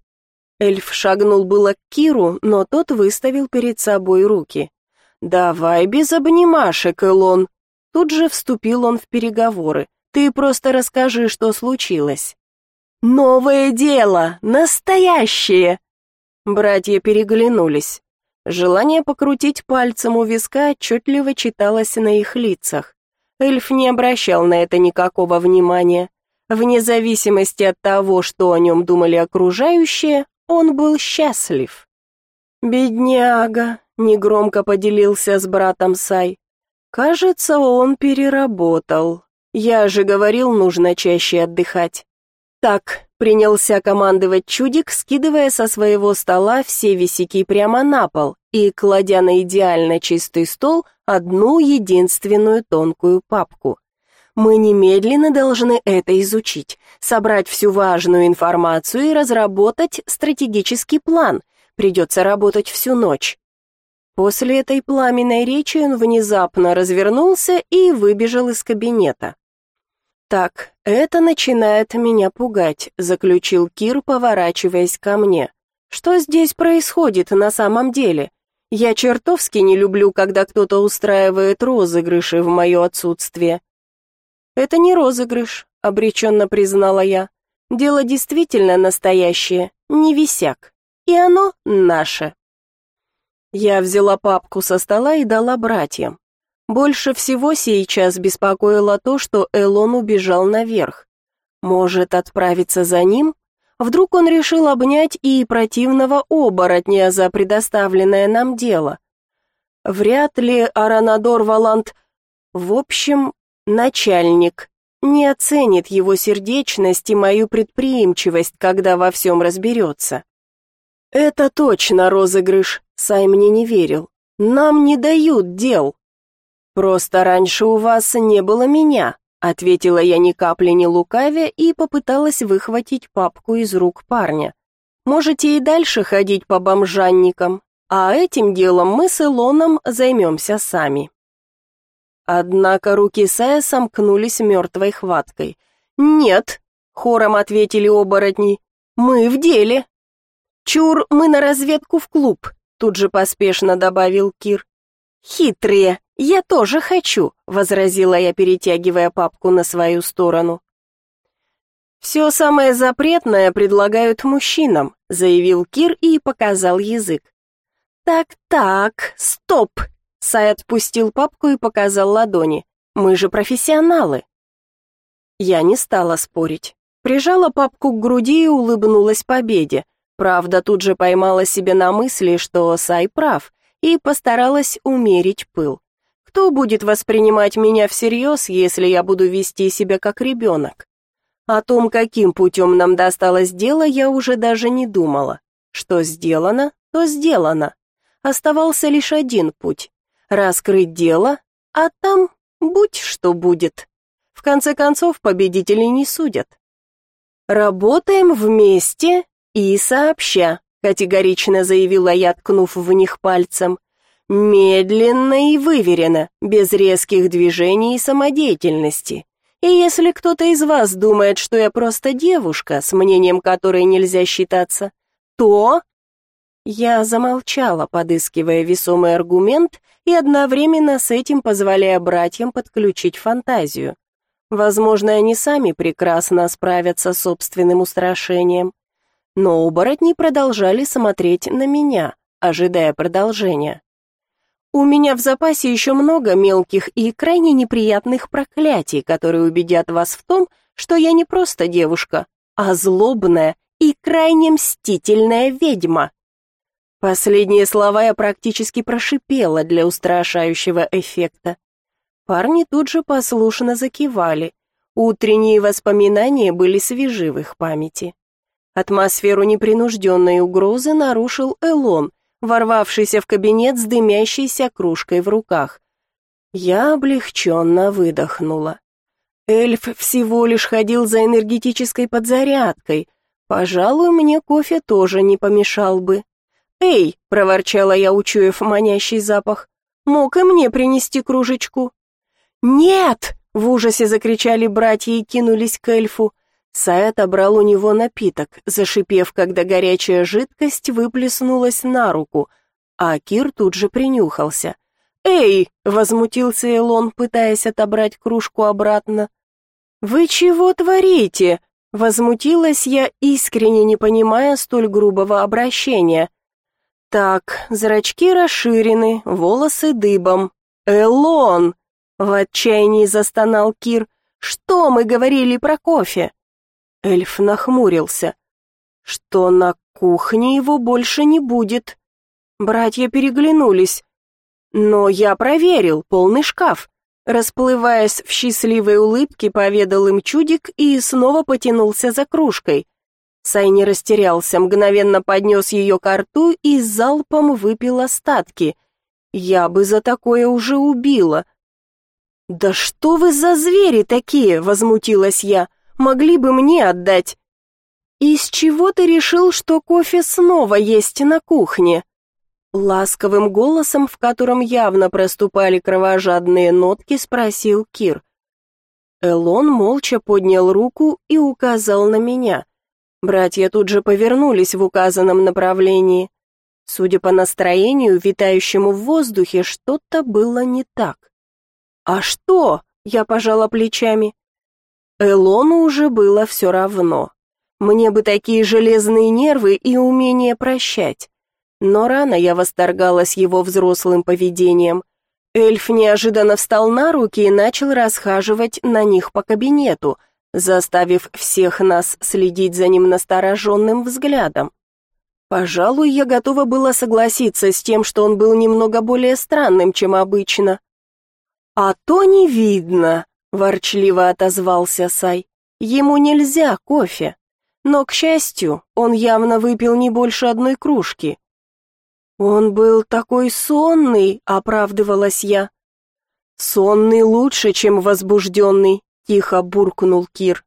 Эльф шагнул было к Киру, но тот выставил перед собой руки. «Давай без обнимашек, Элон!» Тут же вступил он в переговоры. «Ты просто расскажи, что случилось». «Новое дело! Настоящее!» Братья переглянулись. Желание покрутить пальцем у виска отчетливо читалось на их лицах. Эльф не обращал на это никакого внимания. Вне зависимости от того, что о нем думали окружающие, он был счастлив. «Бедняга», — негромко поделился с братом Сай. «Кажется, он переработал. Я же говорил, нужно чаще отдыхать». «Так, Принялся командовать чудик, скидывая со своего стола все висяки прямо на пол и кладя на идеально чистый стол одну единственную тонкую папку. Мы немедленно должны это изучить, собрать всю важную информацию и разработать стратегический план. Придется работать всю ночь. После этой пламенной речи он внезапно развернулся и выбежал из кабинета. «Так, это начинает меня пугать», — заключил Кир, поворачиваясь ко мне. «Что здесь происходит на самом деле? Я чертовски не люблю, когда кто-то устраивает розыгрыши в мое отсутствие». «Это не розыгрыш», — обреченно признала я. «Дело действительно настоящее, не висяк. И оно наше». Я взяла папку со стола и дала братьям. Больше всего сейчас беспокоило то, что Элон убежал наверх. Может, отправиться за ним? Вдруг он решил обнять и противного оборотня за предоставленное нам дело? Вряд ли Аранадор Валант... В общем, начальник не оценит его сердечность и мою предприимчивость, когда во всем разберется. Это точно розыгрыш, Сай мне не верил. Нам не дают дел. «Просто раньше у вас не было меня», — ответила я ни капли не лукавя и попыталась выхватить папку из рук парня. «Можете и дальше ходить по бомжанникам, а этим делом мы с Илоном займемся сами». Однако руки Сая сомкнулись мертвой хваткой. «Нет», — хором ответили оборотни, — «мы в деле». «Чур, мы на разведку в клуб», — тут же поспешно добавил Кир. «Хитрые!» «Я тоже хочу», — возразила я, перетягивая папку на свою сторону. «Все самое запретное предлагают мужчинам», — заявил Кир и показал язык. «Так-так, стоп!» — Сай отпустил папку и показал ладони. «Мы же профессионалы». Я не стала спорить. Прижала папку к груди и улыбнулась победе. Правда, тут же поймала себе на мысли, что Сай прав, и постаралась умерить пыл. Кто будет воспринимать меня всерьез, если я буду вести себя как ребенок? О том, каким путем нам досталось дело, я уже даже не думала. Что сделано, то сделано. Оставался лишь один путь — раскрыть дело, а там будь что будет. В конце концов, победителей не судят. «Работаем вместе и сообща», — категорично заявила я, ткнув в них пальцем. Медленно и выверенно, без резких движений и самодеятельности. И если кто-то из вас думает, что я просто девушка, с мнением которой нельзя считаться, то... Я замолчала, подыскивая весомый аргумент и одновременно с этим позволяя братьям подключить фантазию. Возможно, они сами прекрасно справятся с собственным устрашением. Но оборотни продолжали смотреть на меня, ожидая продолжения. У меня в запасе еще много мелких и крайне неприятных проклятий, которые убедят вас в том, что я не просто девушка, а злобная и крайне мстительная ведьма. Последние слова я практически прошипела для устрашающего эффекта. Парни тут же послушно закивали. Утренние воспоминания были свежи в их памяти. Атмосферу непринужденной угрозы нарушил Элон, ворвавшийся в кабинет с дымящейся кружкой в руках. Я облегченно выдохнула. Эльф всего лишь ходил за энергетической подзарядкой. Пожалуй, мне кофе тоже не помешал бы. «Эй!» — проворчала я, учуяв манящий запах. «Мог и мне принести кружечку?» «Нет!» — в ужасе закричали братья и кинулись к эльфу. Саэт обрал у него напиток, зашипев, когда горячая жидкость выплеснулась на руку, а Кир тут же принюхался. «Эй!» — возмутился Элон, пытаясь отобрать кружку обратно. «Вы чего творите?» — возмутилась я, искренне не понимая столь грубого обращения. «Так, зрачки расширены, волосы дыбом. Элон!» — в отчаянии застонал Кир. «Что мы говорили про кофе?» Эльф нахмурился. Что на кухне его больше не будет. Братья переглянулись. Но я проверил, полный шкаф. Расплываясь в счастливой улыбке, поведал им чудик и снова потянулся за кружкой. Сай не растерялся, мгновенно поднес ее к рту и залпом выпил остатки. Я бы за такое уже убила. «Да что вы за звери такие?» — возмутилась я могли бы мне отдать. Из чего ты решил, что кофе снова есть на кухне? Ласковым голосом, в котором явно проступали кровожадные нотки, спросил Кир. Элон молча поднял руку и указал на меня. Братья тут же повернулись в указанном направлении. Судя по настроению, витающему в воздухе, что-то было не так. «А что?» — я пожала плечами. Элону уже было все равно. Мне бы такие железные нервы и умение прощать. Но рано я восторгалась его взрослым поведением. Эльф неожиданно встал на руки и начал расхаживать на них по кабинету, заставив всех нас следить за ним настороженным взглядом. Пожалуй, я готова была согласиться с тем, что он был немного более странным, чем обычно. «А то не видно», ворчливо отозвался Сай. Ему нельзя кофе. Но, к счастью, он явно выпил не больше одной кружки. Он был такой сонный, оправдывалась я. Сонный лучше, чем возбужденный, тихо буркнул Кир.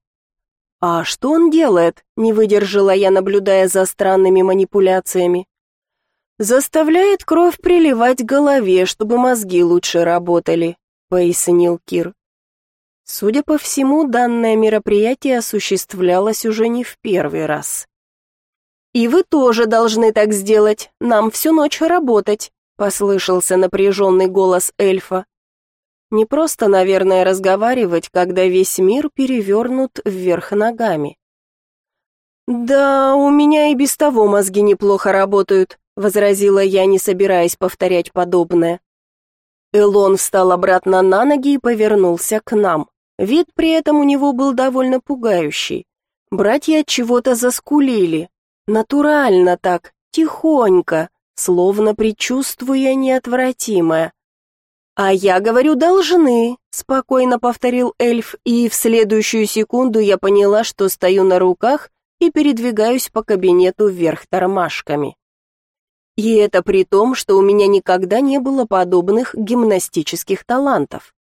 А что он делает? Не выдержала я, наблюдая за странными манипуляциями. Заставляет кровь приливать к голове, чтобы мозги лучше работали, пояснил Кир. Судя по всему, данное мероприятие осуществлялось уже не в первый раз. «И вы тоже должны так сделать, нам всю ночь работать», послышался напряженный голос эльфа. Не просто, наверное, разговаривать, когда весь мир перевернут вверх ногами. «Да, у меня и без того мозги неплохо работают», возразила я, не собираясь повторять подобное. Элон встал обратно на ноги и повернулся к нам. Вид при этом у него был довольно пугающий. Братья от чего-то заскулили. Натурально так, тихонько, словно предчувствуя неотвратимое. «А я говорю, должны», — спокойно повторил эльф, и в следующую секунду я поняла, что стою на руках и передвигаюсь по кабинету вверх тормашками. И это при том, что у меня никогда не было подобных гимнастических талантов.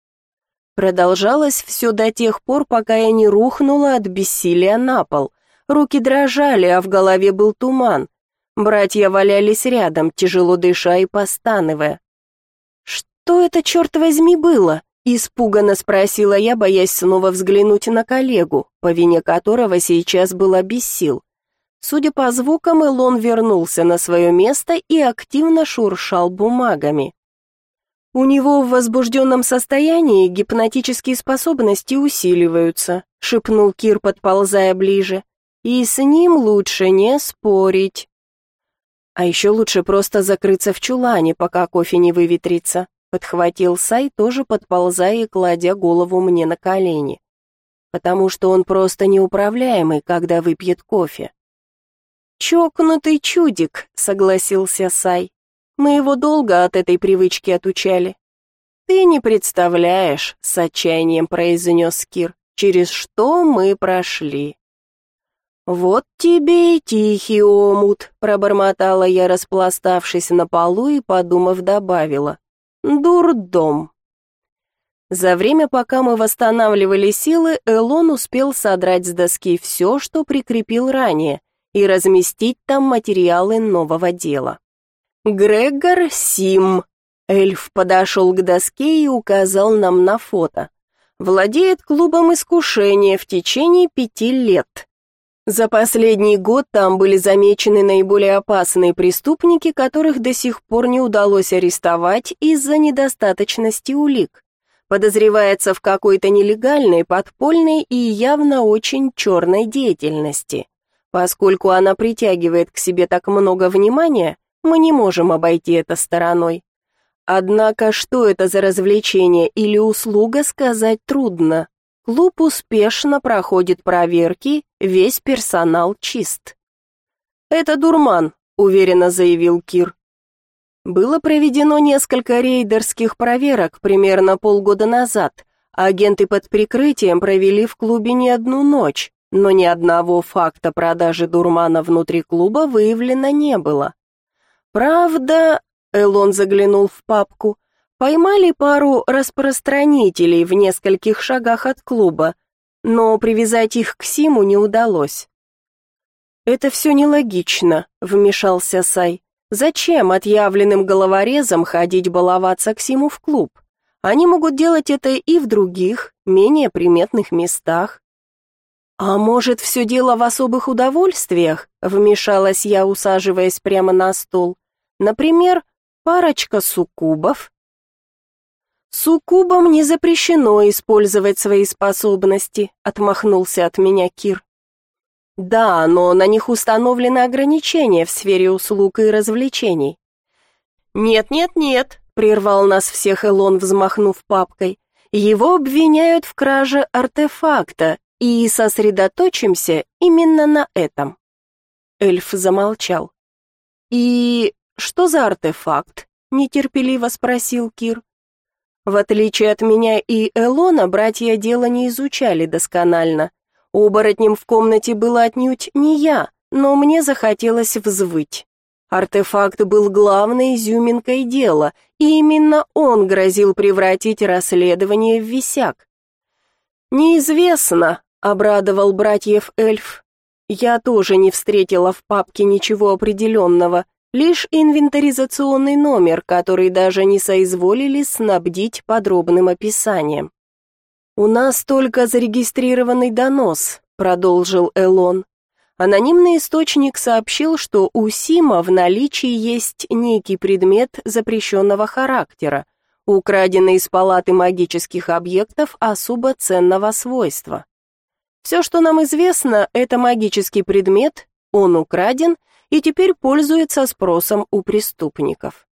Продолжалось все до тех пор, пока я не рухнула от бессилия на пол. Руки дрожали, а в голове был туман. Братья валялись рядом, тяжело дыша и постановая. «Что это, черт возьми, было?» Испуганно спросила я, боясь снова взглянуть на коллегу, по вине которого сейчас была без сил. Судя по звукам, Илон вернулся на свое место и активно шуршал бумагами. У него в возбужденном состоянии гипнотические способности усиливаются, шепнул Кир, подползая ближе. И с ним лучше не спорить. А еще лучше просто закрыться в чулане, пока кофе не выветрится, подхватил Сай, тоже подползая и кладя голову мне на колени. Потому что он просто неуправляемый, когда выпьет кофе. «Чокнутый чудик», — согласился Сай. «Мы его долго от этой привычки отучали». «Ты не представляешь», — с отчаянием произнес Кир, «через что мы прошли». «Вот тебе и тихий омут», — пробормотала я, распластавшись на полу и, подумав, добавила. «Дурдом». За время, пока мы восстанавливали силы, Элон успел содрать с доски все, что прикрепил ранее, и разместить там материалы нового дела. «Грегор Сим», — эльф подошел к доске и указал нам на фото, «владеет клубом искушения в течение пяти лет». За последний год там были замечены наиболее опасные преступники, которых до сих пор не удалось арестовать из-за недостаточности улик. Подозревается в какой-то нелегальной, подпольной и явно очень черной деятельности. Поскольку она притягивает к себе так много внимания, мы не можем обойти это стороной. Однако, что это за развлечение или услуга, сказать трудно. Клуб успешно проходит проверки, весь персонал чист. «Это дурман», — уверенно заявил Кир. Было проведено несколько рейдерских проверок примерно полгода назад. Агенты под прикрытием провели в клубе не одну ночь, но ни одного факта продажи дурмана внутри клуба выявлено не было. Правда, Элон заглянул в папку, Поймали пару распространителей в нескольких шагах от клуба, но привязать их к Симу не удалось. «Это все нелогично», — вмешался Сай. «Зачем отъявленным головорезам ходить баловаться к Симу в клуб? Они могут делать это и в других, менее приметных местах». «А может, все дело в особых удовольствиях?» — вмешалась я, усаживаясь прямо на стол. «Например, парочка суккубов «Суккубам не запрещено использовать свои способности», — отмахнулся от меня Кир. «Да, но на них установлены ограничения в сфере услуг и развлечений». «Нет-нет-нет», — прервал нас всех Элон, взмахнув папкой. «Его обвиняют в краже артефакта, и сосредоточимся именно на этом». Эльф замолчал. «И что за артефакт?» — нетерпеливо спросил Кир. В отличие от меня и Элона, братья дело не изучали досконально. Оборотнем в комнате было отнюдь не я, но мне захотелось взвыть. Артефакт был главной изюминкой дела, и именно он грозил превратить расследование в висяк. «Неизвестно», — обрадовал братьев эльф. «Я тоже не встретила в папке ничего определенного, Лишь инвентаризационный номер, который даже не соизволили снабдить подробным описанием. «У нас только зарегистрированный донос», — продолжил Элон. Анонимный источник сообщил, что у Сима в наличии есть некий предмет запрещенного характера, украденный из палаты магических объектов особо ценного свойства. Все, что нам известно, это магический предмет, он украден — и теперь пользуется спросом у преступников.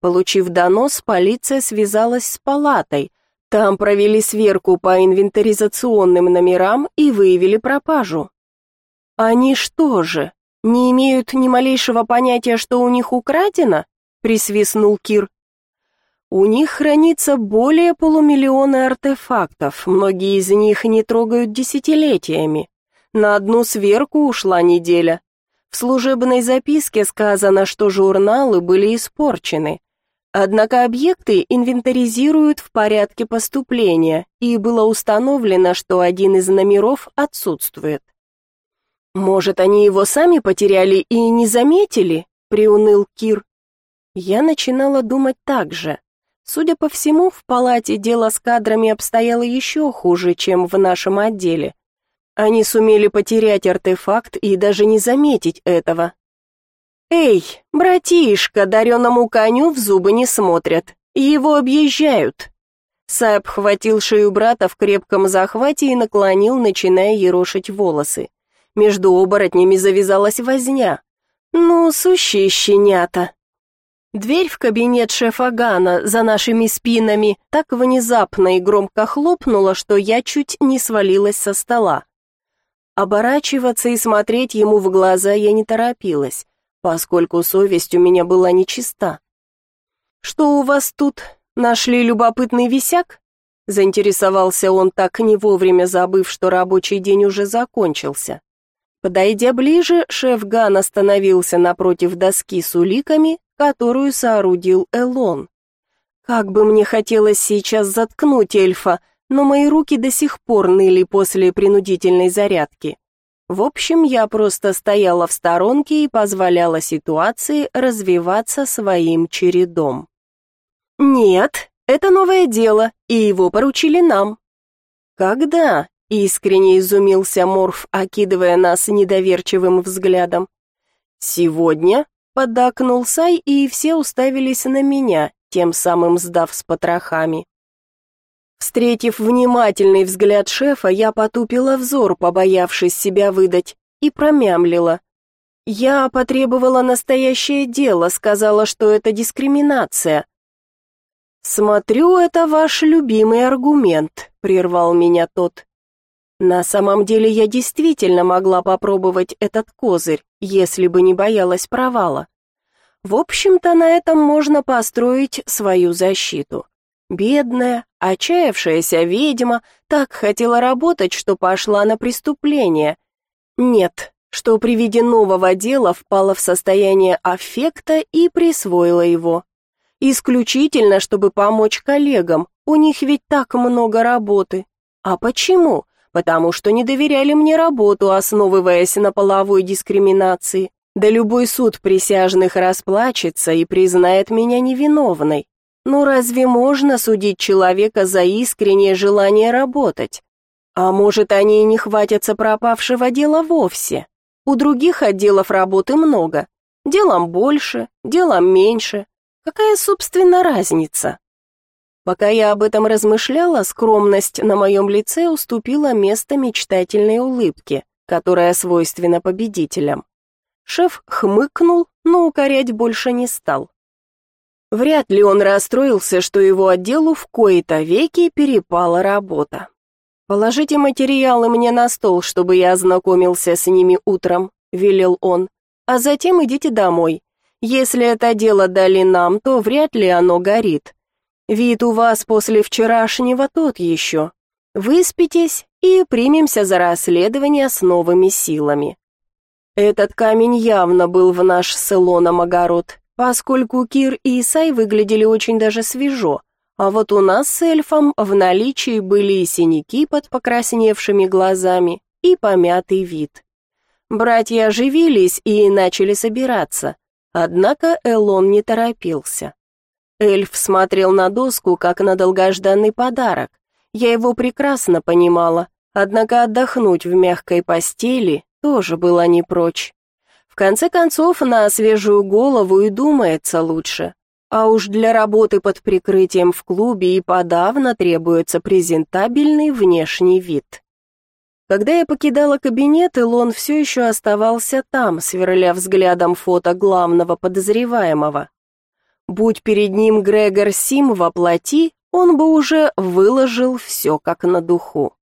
Получив донос, полиция связалась с палатой. Там провели сверку по инвентаризационным номерам и выявили пропажу. Они что же, не имеют ни малейшего понятия, что у них украдено? присвистнул Кир. У них хранится более полумиллиона артефактов, многие из них не трогают десятилетиями. На одну сверку ушла неделя, в служебной записке сказано, что журналы были испорчены. Однако объекты инвентаризируют в порядке поступления, и было установлено, что один из номеров отсутствует. «Может, они его сами потеряли и не заметили?» — приуныл Кир. Я начинала думать так же. Судя по всему, в палате дело с кадрами обстояло еще хуже, чем в нашем отделе. Они сумели потерять артефакт и даже не заметить этого. «Эй, братишка, дареному коню в зубы не смотрят, его объезжают». Сайб хватил шею брата в крепком захвате и наклонил, начиная ерошить волосы. Между оборотнями завязалась возня. «Ну, сущие щенята!» Дверь в кабинет шефа Гана за нашими спинами так внезапно и громко хлопнула, что я чуть не свалилась со стола. Оборачиваться и смотреть ему в глаза я не торопилась, поскольку совесть у меня была нечиста. «Что у вас тут? Нашли любопытный висяк?» Заинтересовался он так не вовремя, забыв, что рабочий день уже закончился. Подойдя ближе, шеф Ган остановился напротив доски с уликами, которую соорудил Элон. Как бы мне хотелось сейчас заткнуть эльфа, но мои руки до сих пор ныли после принудительной зарядки. В общем, я просто стояла в сторонке и позволяла ситуации развиваться своим чередом. «Нет, это новое дело, и его поручили нам». «Когда?» — искренне изумился Морф, окидывая нас недоверчивым взглядом. «Сегодня?» — поддакнул Сай, и все уставились на меня, тем самым сдав с потрохами. Встретив внимательный взгляд шефа, я потупила взор, побоявшись себя выдать, и промямлила. Я потребовала настоящее дело, сказала, что это дискриминация. «Смотрю, это ваш любимый аргумент», — прервал меня тот. На самом деле я действительно могла попробовать этот козырь, если бы не боялась провала. В общем-то, на этом можно построить свою защиту. Бедная, отчаявшаяся ведьма так хотела работать, что пошла на преступление. Нет, что при виде нового дела впала в состояние аффекта и присвоила его. Исключительно, чтобы помочь коллегам, у них ведь так много работы. А почему? Потому что не доверяли мне работу, основываясь на половой дискриминации. Да любой суд присяжных расплачется и признает меня невиновной. Ну разве можно судить человека за искреннее желание работать? А может, они и не хватятся пропавшего дела вовсе? У других отделов работы много. Делом больше, делом меньше. Какая, собственно, разница? Пока я об этом размышляла, скромность на моем лице уступила место мечтательной улыбке, которая свойственна победителям. Шеф хмыкнул, но укорять больше не стал. Вряд ли он расстроился, что его отделу в кои-то веки перепала работа. «Положите материалы мне на стол, чтобы я ознакомился с ними утром», — велел он. «А затем идите домой. Если это дело дали нам, то вряд ли оно горит. Вид у вас после вчерашнего тот еще. Выспитесь и примемся за расследование с новыми силами». Этот камень явно был в наш с Илоном огород поскольку Кир и Исай выглядели очень даже свежо, а вот у нас с эльфом в наличии были и синяки под покрасневшими глазами, и помятый вид. Братья оживились и начали собираться, однако Элон не торопился. Эльф смотрел на доску, как на долгожданный подарок. Я его прекрасно понимала, однако отдохнуть в мягкой постели тоже было не прочь. В конце концов, на свежую голову и думается лучше. А уж для работы под прикрытием в клубе и подавно требуется презентабельный внешний вид. Когда я покидала кабинет, Илон все еще оставался там, сверля взглядом фото главного подозреваемого. Будь перед ним Грегор Сим во плоти, он бы уже выложил все как на духу.